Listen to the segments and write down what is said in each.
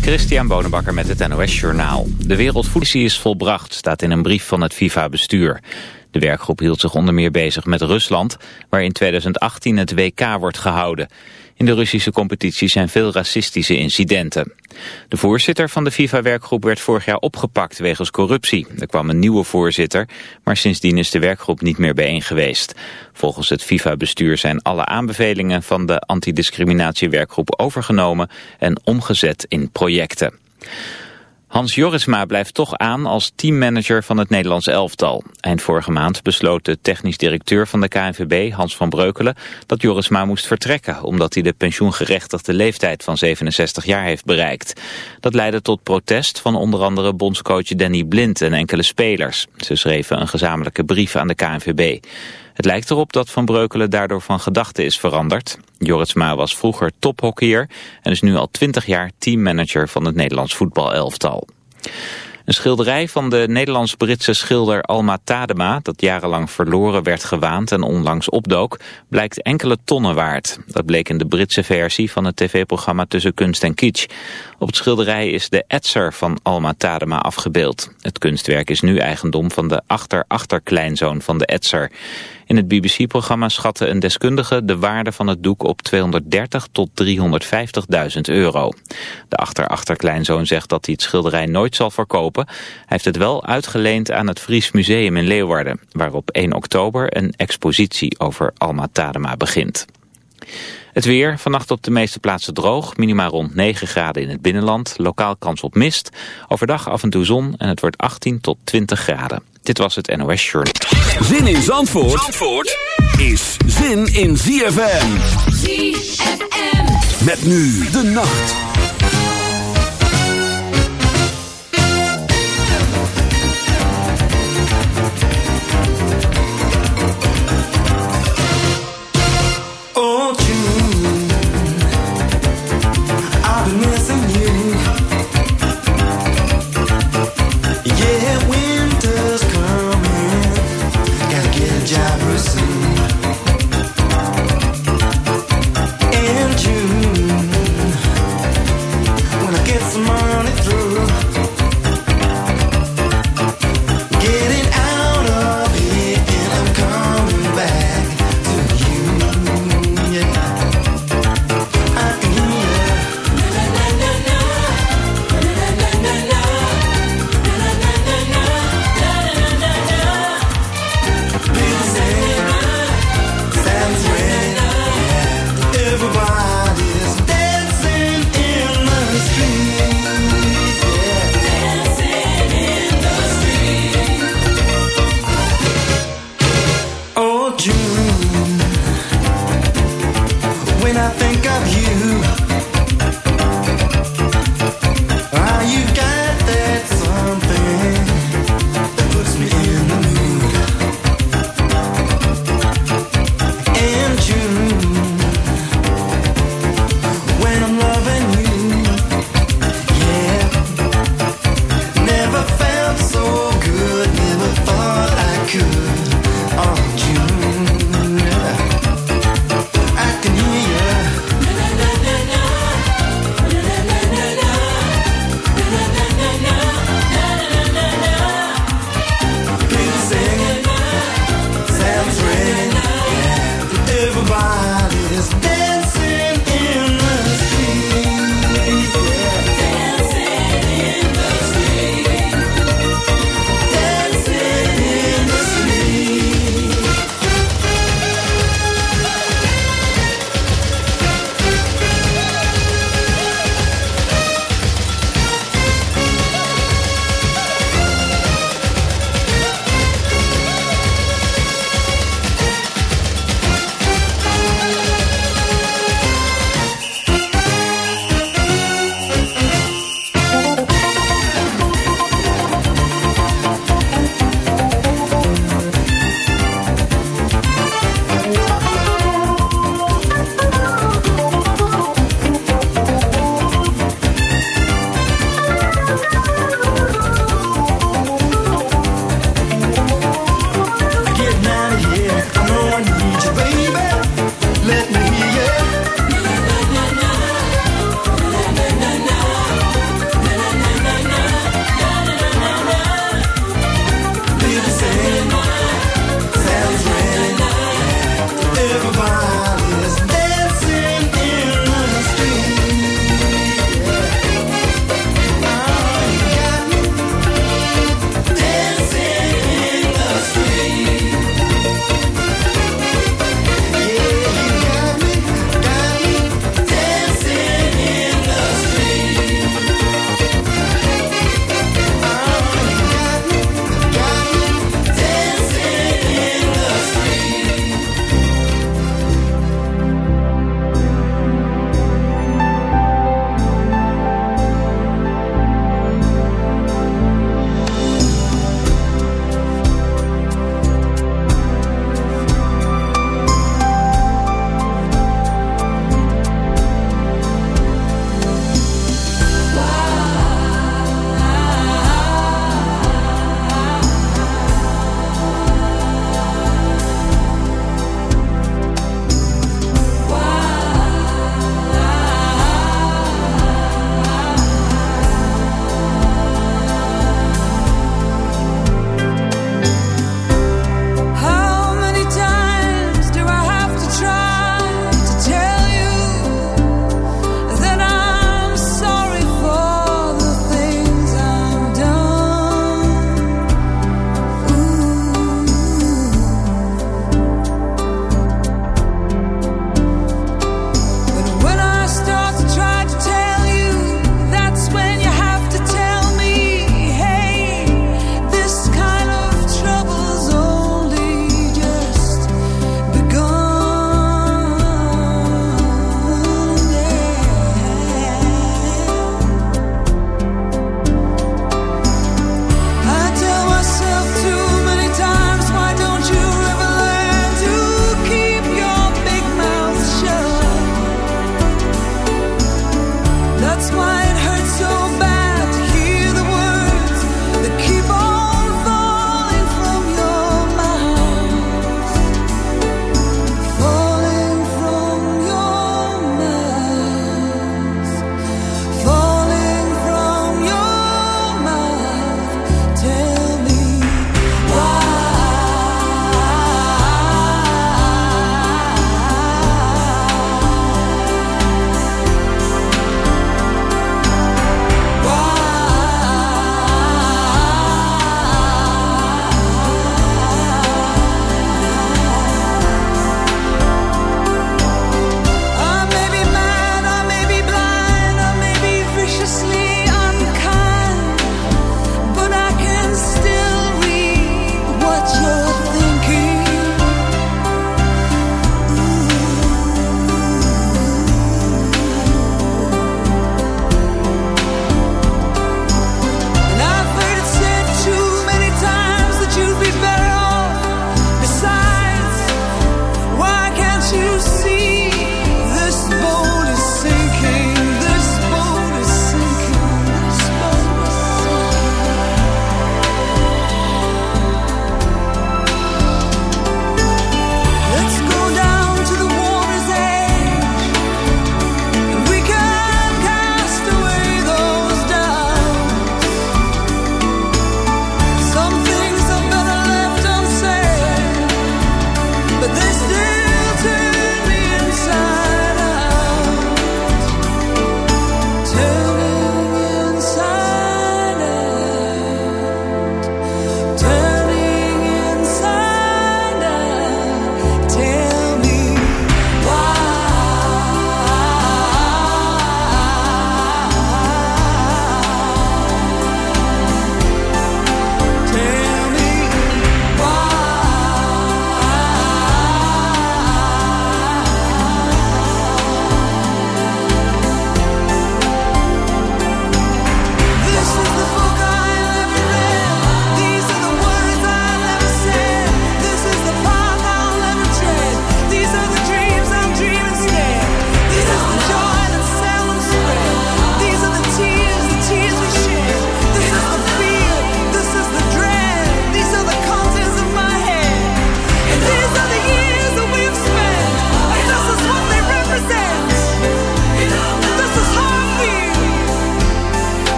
Christian Bonenbakker met het NOS Journaal. De wereldvoedselcrisis is volbracht, staat in een brief van het FIFA-bestuur. De werkgroep hield zich onder meer bezig met Rusland, waar in 2018 het WK wordt gehouden. In de Russische competitie zijn veel racistische incidenten. De voorzitter van de FIFA-werkgroep werd vorig jaar opgepakt wegens corruptie. Er kwam een nieuwe voorzitter, maar sindsdien is de werkgroep niet meer bijeen geweest. Volgens het FIFA-bestuur zijn alle aanbevelingen van de antidiscriminatiewerkgroep overgenomen en omgezet in projecten. Hans Jorisma blijft toch aan als teammanager van het Nederlands elftal. Eind vorige maand besloot de technisch directeur van de KNVB, Hans van Breukelen, dat Jorisma moest vertrekken, omdat hij de pensioengerechtigde leeftijd van 67 jaar heeft bereikt. Dat leidde tot protest van onder andere bondscoach Danny Blind en enkele spelers. Ze schreven een gezamenlijke brief aan de KNVB. Het lijkt erop dat Van Breukelen daardoor van gedachten is veranderd. Joritsma was vroeger tophockeyer en is nu al 20 jaar teammanager van het Nederlands voetbalelftal. Een schilderij van de Nederlands-Britse schilder Alma Tadema... dat jarenlang verloren werd gewaand en onlangs opdook... blijkt enkele tonnen waard. Dat bleek in de Britse versie van het tv-programma Tussen Kunst en Kitsch. Op het schilderij is de etser van Alma Tadema afgebeeld. Het kunstwerk is nu eigendom van de achter-achterkleinzoon van de etser. In het BBC-programma schatte een deskundige de waarde van het doek op 230 tot 350.000 euro. De achter-achterkleinzoon zegt dat hij het schilderij nooit zal verkopen. Hij heeft het wel uitgeleend aan het Fries Museum in Leeuwarden, waar op 1 oktober een expositie over Alma Tadema begint. Het weer, vannacht op de meeste plaatsen droog, minimaal rond 9 graden in het binnenland, lokaal kans op mist, overdag af en toe zon en het wordt 18 tot 20 graden. Dit was het NOS Journal. Zin in Zandvoort, Zandvoort is zin in ZFM. ZFM. Met nu de nacht.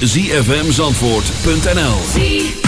www.zfmzandvoort.nl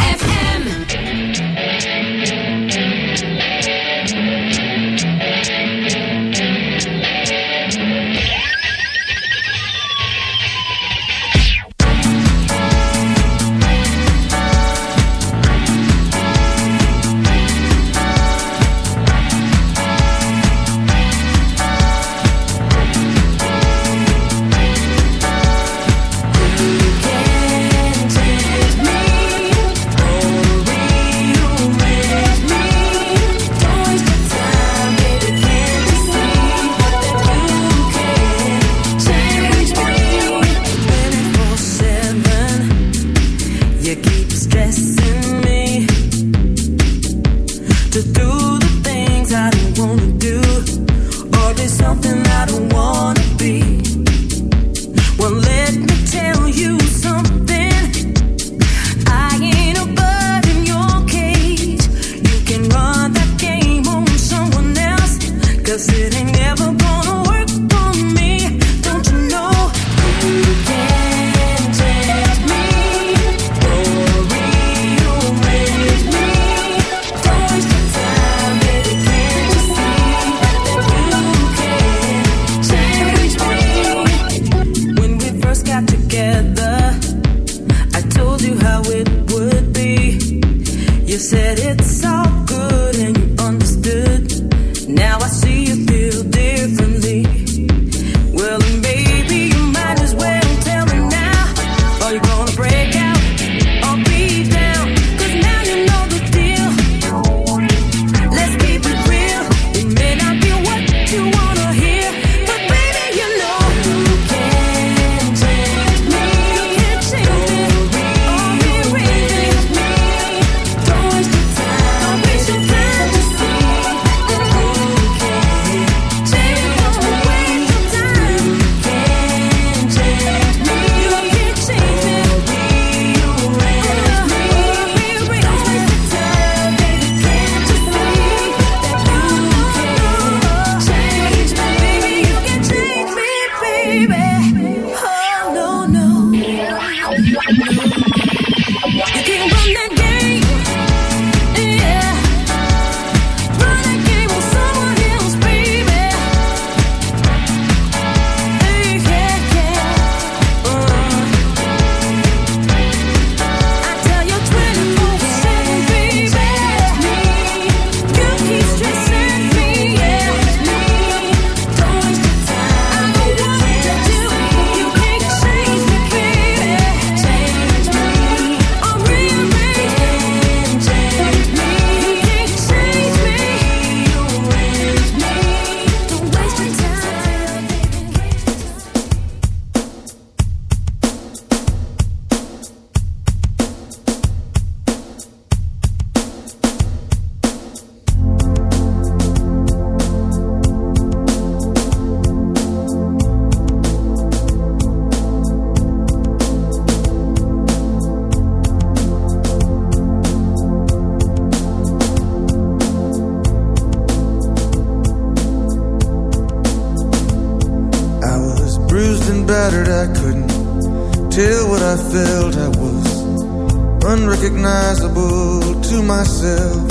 unrecognizable to myself.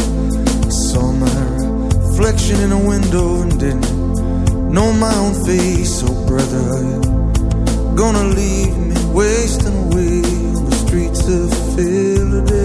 I saw my reflection in a window and didn't know my own face. Oh, brother, gonna leave me wasting away on the streets of Philadelphia?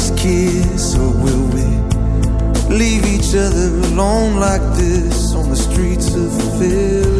Faithless kiss, or will we leave each other alone like this on the streets of Philadelphia?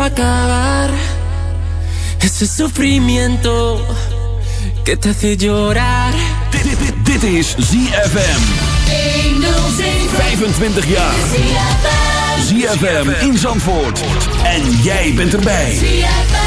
quiero acabar ese sufrimiento que te hace llorar. Dit, dit, dit is ZFM. 25 jaar. ZFM in Zandvoort. En jij bent erbij. ZFM.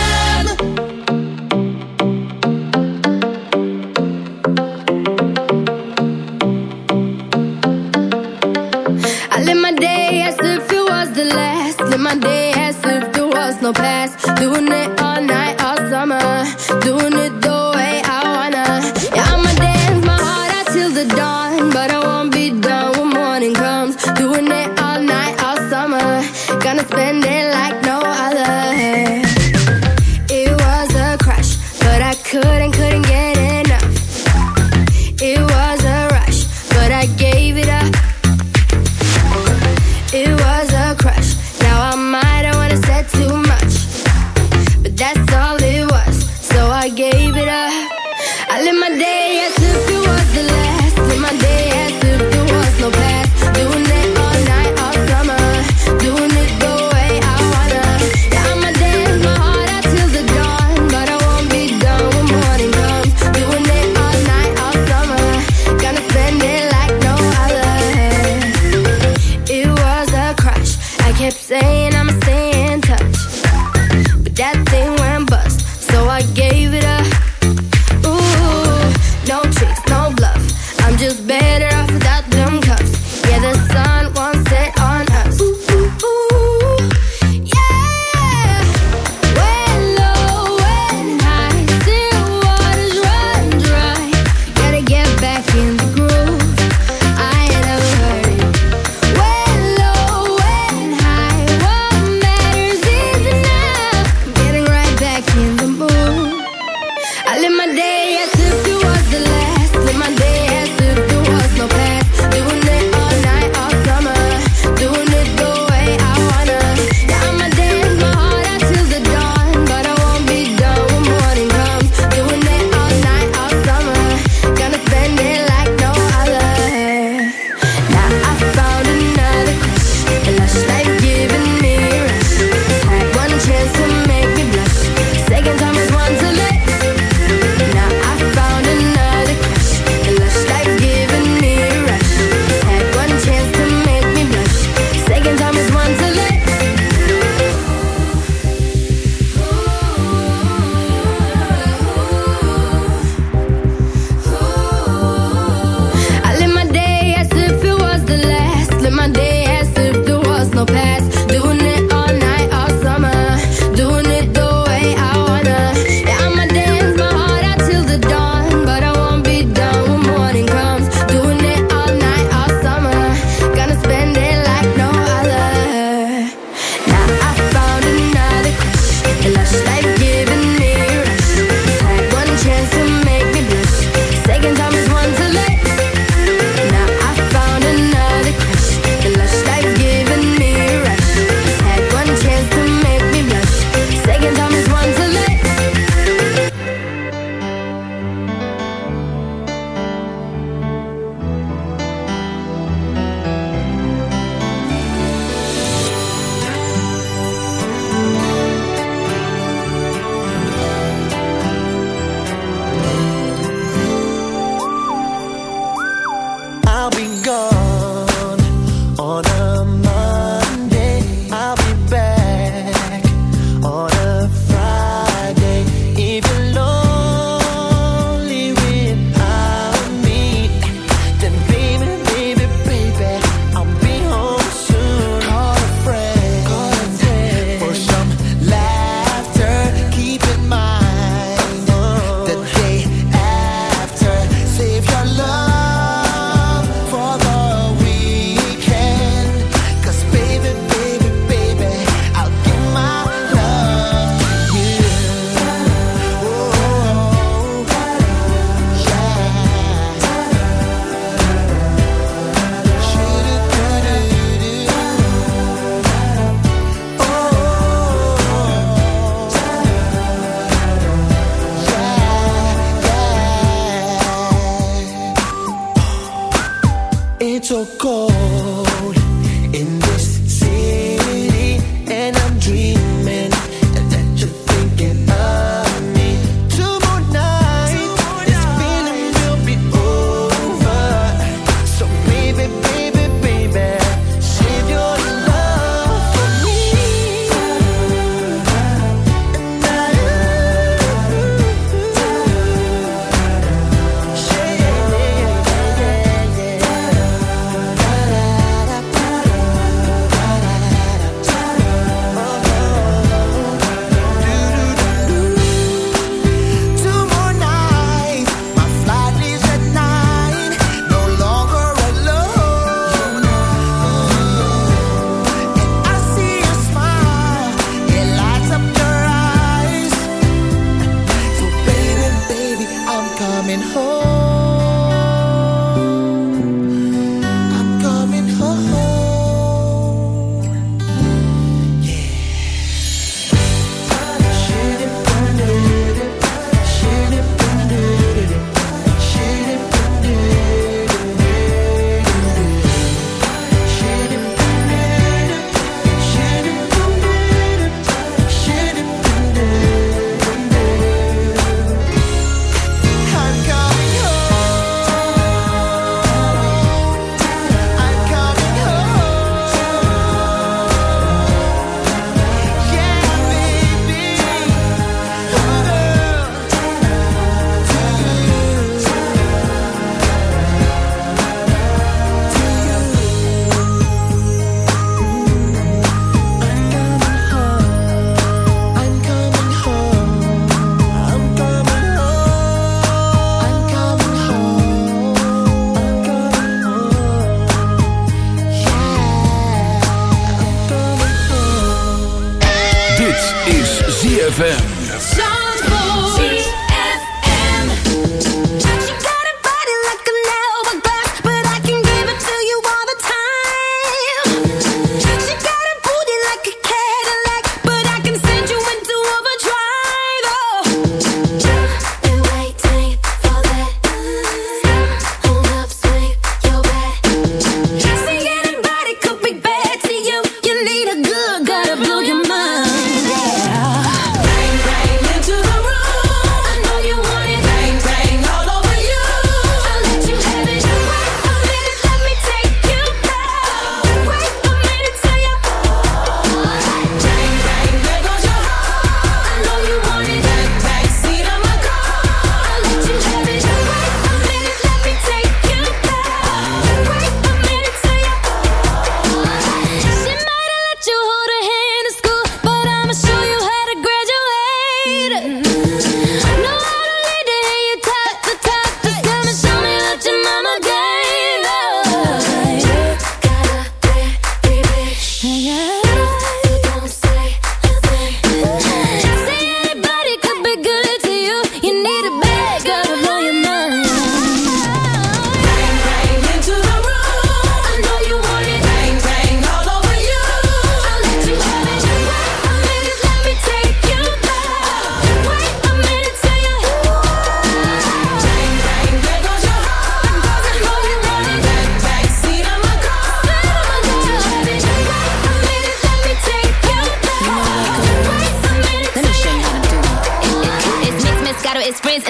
我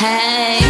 Hey.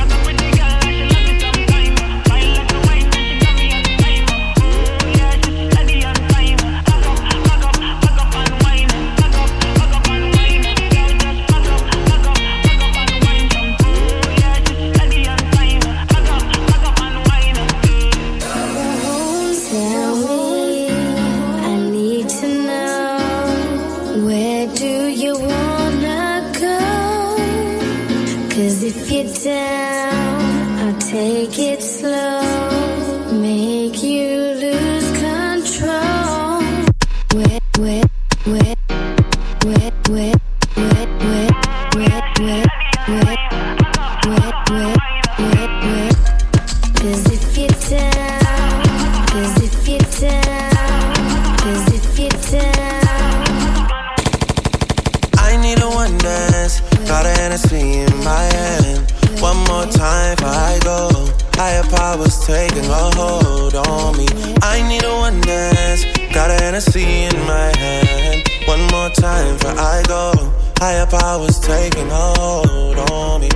Hennessy in my hand. One more time before I go. Higher powers taking hold on me.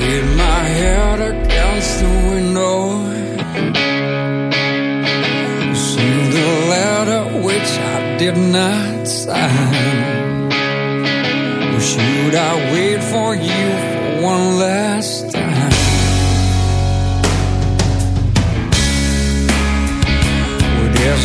Lean my head against the window. See the letter which I did not sign. Or should I wait for you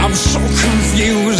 I'm so confused.